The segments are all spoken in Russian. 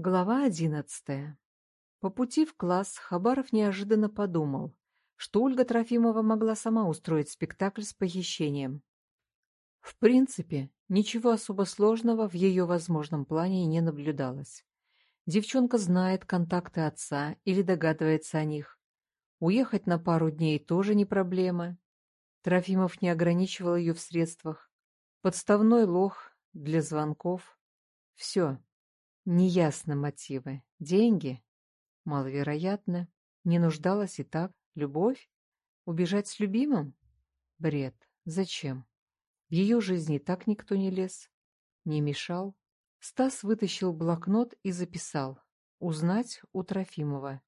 Глава одиннадцатая. По пути в класс Хабаров неожиданно подумал, что Ольга Трофимова могла сама устроить спектакль с похищением. В принципе, ничего особо сложного в ее возможном плане не наблюдалось. Девчонка знает контакты отца или догадывается о них. Уехать на пару дней тоже не проблема. Трофимов не ограничивал ее в средствах. Подставной лох для звонков. Все. Неясно мотивы. Деньги? Маловероятно. Не нуждалась и так. Любовь? Убежать с любимым? Бред. Зачем? В ее жизни так никто не лез. Не мешал. Стас вытащил блокнот и записал. Узнать у Трофимова.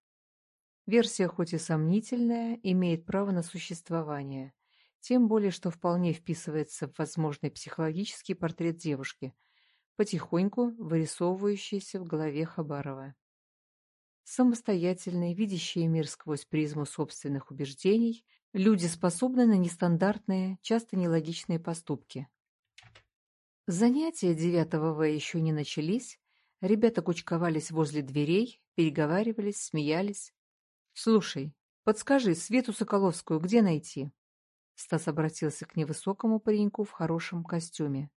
Версия хоть и сомнительная, имеет право на существование. Тем более, что вполне вписывается в возможный психологический портрет девушки – потихоньку вырисовывающиеся в голове Хабарова. Самостоятельные, видящие мир сквозь призму собственных убеждений, люди способны на нестандартные, часто нелогичные поступки. Занятия 9 В еще не начались, ребята кучковались возле дверей, переговаривались, смеялись. «Слушай, подскажи, Свету Соколовскую где найти?» Стас обратился к невысокому пареньку в хорошем костюме.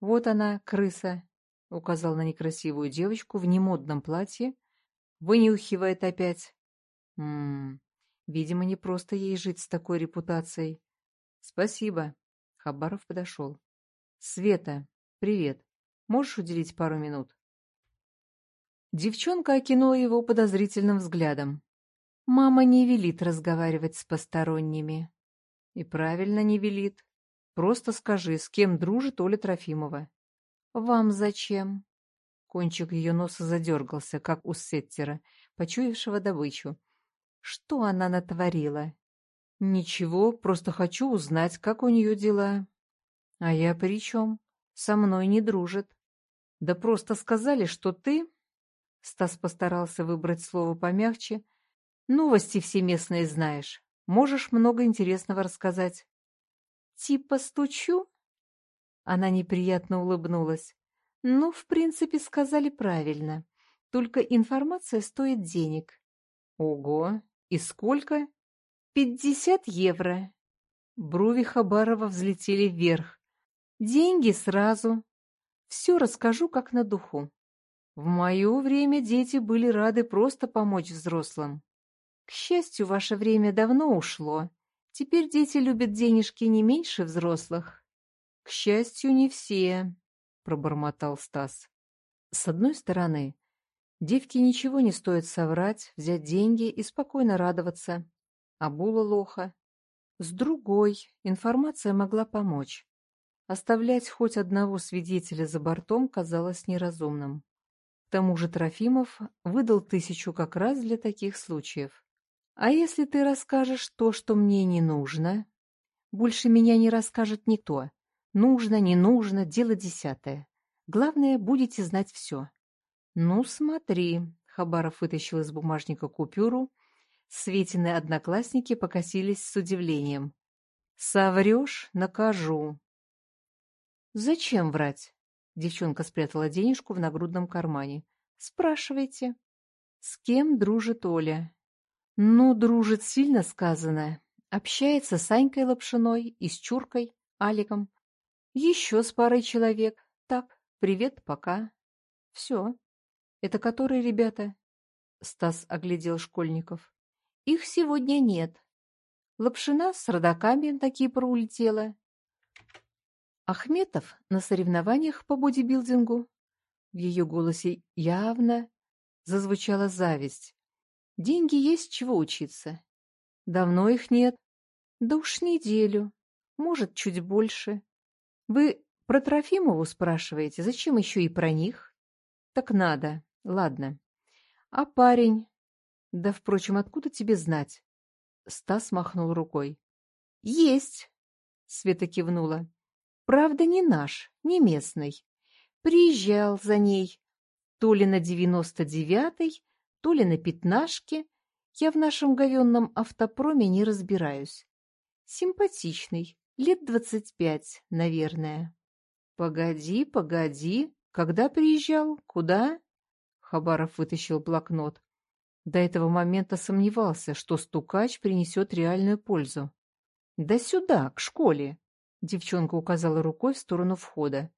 «Вот она, крыса», — указал на некрасивую девочку в немодном платье. «Вынюхивает опять». «Ммм, видимо, не просто ей жить с такой репутацией». «Спасибо». Хабаров подошел. «Света, привет. Можешь уделить пару минут?» Девчонка окинула его подозрительным взглядом. «Мама не велит разговаривать с посторонними». «И правильно не велит. Просто скажи, с кем дружит Оля Трофимова. Вам зачем? Кончик ее носа задергался, как у сеттера, почуявшего добычу. Что она натворила? Ничего, просто хочу узнать, как у нее дела. А я при чем? Со мной не дружит. Да просто сказали, что ты... Стас постарался выбрать слово помягче. Новости все местные знаешь. Можешь много интересного рассказать. Типа стучу?» Она неприятно улыбнулась. «Ну, в принципе, сказали правильно. Только информация стоит денег». «Ого! И сколько?» «Пятьдесят евро». Брови Хабарова взлетели вверх. «Деньги сразу. Все расскажу, как на духу. В мое время дети были рады просто помочь взрослым. К счастью, ваше время давно ушло. Теперь дети любят денежки не меньше взрослых. — К счастью, не все, — пробормотал Стас. С одной стороны, девке ничего не стоит соврать, взять деньги и спокойно радоваться. А була лоха. С другой, информация могла помочь. Оставлять хоть одного свидетеля за бортом казалось неразумным. К тому же Трофимов выдал тысячу как раз для таких случаев. А если ты расскажешь то, что мне не нужно? Больше меня не расскажет никто. Нужно, не нужно, дело десятое. Главное, будете знать все. Ну, смотри, Хабаров вытащил из бумажника купюру. Светины одноклассники покосились с удивлением. Соврешь — накажу. Зачем врать? Девчонка спрятала денежку в нагрудном кармане. Спрашивайте. С кем дружит Оля? Ну, дружит сильно сказано. Общается с Анькой Лапшиной и с Чуркой, Аликом. Еще с парой человек. Так, привет, пока. Все. Это которые ребята? Стас оглядел школьников. Их сегодня нет. Лапшина с родаками на Кипр улетела. Ахметов на соревнованиях по бодибилдингу. В ее голосе явно зазвучала зависть. Деньги есть, чего учиться. Давно их нет. Да уж неделю. Может, чуть больше. Вы про Трофимову спрашиваете, зачем еще и про них? Так надо. Ладно. А парень? Да, впрочем, откуда тебе знать? Стас махнул рукой. Есть. Света кивнула. Правда, не наш, не местный. Приезжал за ней. То ли на девяносто девятый, то ли на пятнашке. Я в нашем говенном автопроме не разбираюсь. Симпатичный, лет двадцать пять, наверное. Погоди, погоди, когда приезжал, куда? Хабаров вытащил блокнот. До этого момента сомневался, что стукач принесет реальную пользу. «Да сюда, к школе!» Девчонка указала рукой в сторону входа.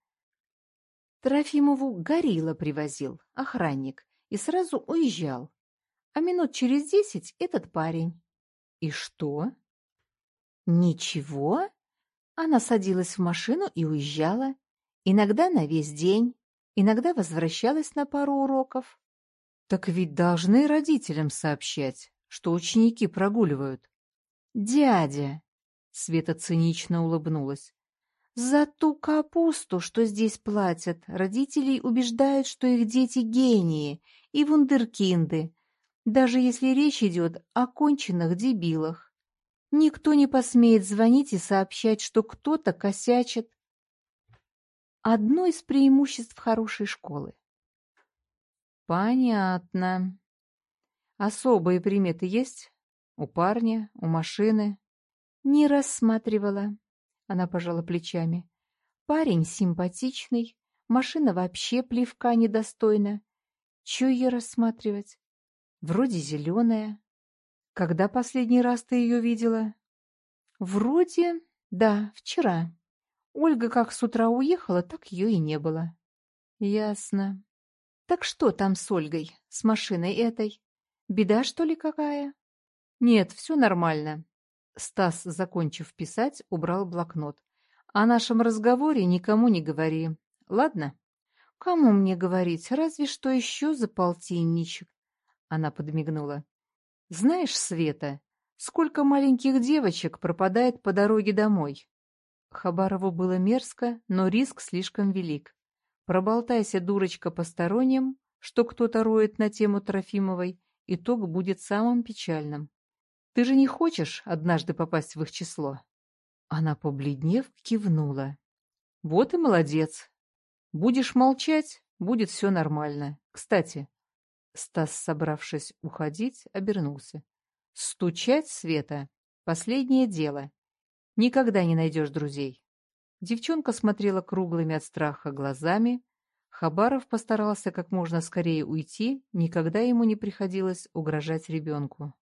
Трофимову горилла привозил, охранник, и сразу уезжал. А минут через десять этот парень. И что? Ничего. Она садилась в машину и уезжала. Иногда на весь день, иногда возвращалась на пару уроков. Так ведь должны родителям сообщать, что ученики прогуливают. Дядя, Света цинично улыбнулась. За ту капусту, что здесь платят, родителей убеждают, что их дети гении и вундеркинды, даже если речь идет о конченных дебилах. Никто не посмеет звонить и сообщать, что кто-то косячит. Одно из преимуществ хорошей школы. Понятно. Особые приметы есть? У парня, у машины? Не рассматривала. Она пожала плечами. Парень симпатичный, машина вообще плевка недостойна. Чё ее рассматривать? Вроде зеленая. Когда последний раз ты ее видела? Вроде, да, вчера. Ольга как с утра уехала, так ее и не было. Ясно. Так что там с Ольгой, с машиной этой? Беда, что ли, какая? Нет, все нормально. Стас, закончив писать, убрал блокнот. «О нашем разговоре никому не говори. Ладно?» «Кому мне говорить? Разве что еще за полтинничек?» Она подмигнула. «Знаешь, Света, сколько маленьких девочек пропадает по дороге домой?» Хабарову было мерзко, но риск слишком велик. Проболтайся, дурочка, посторонним, что кто-то роет на тему Трофимовой, итог будет самым печальным. Ты же не хочешь однажды попасть в их число?» Она, побледнев, кивнула. «Вот и молодец. Будешь молчать, будет все нормально. Кстати...» Стас, собравшись уходить, обернулся. «Стучать, Света, последнее дело. Никогда не найдешь друзей». Девчонка смотрела круглыми от страха глазами. Хабаров постарался как можно скорее уйти, никогда ему не приходилось угрожать ребенку.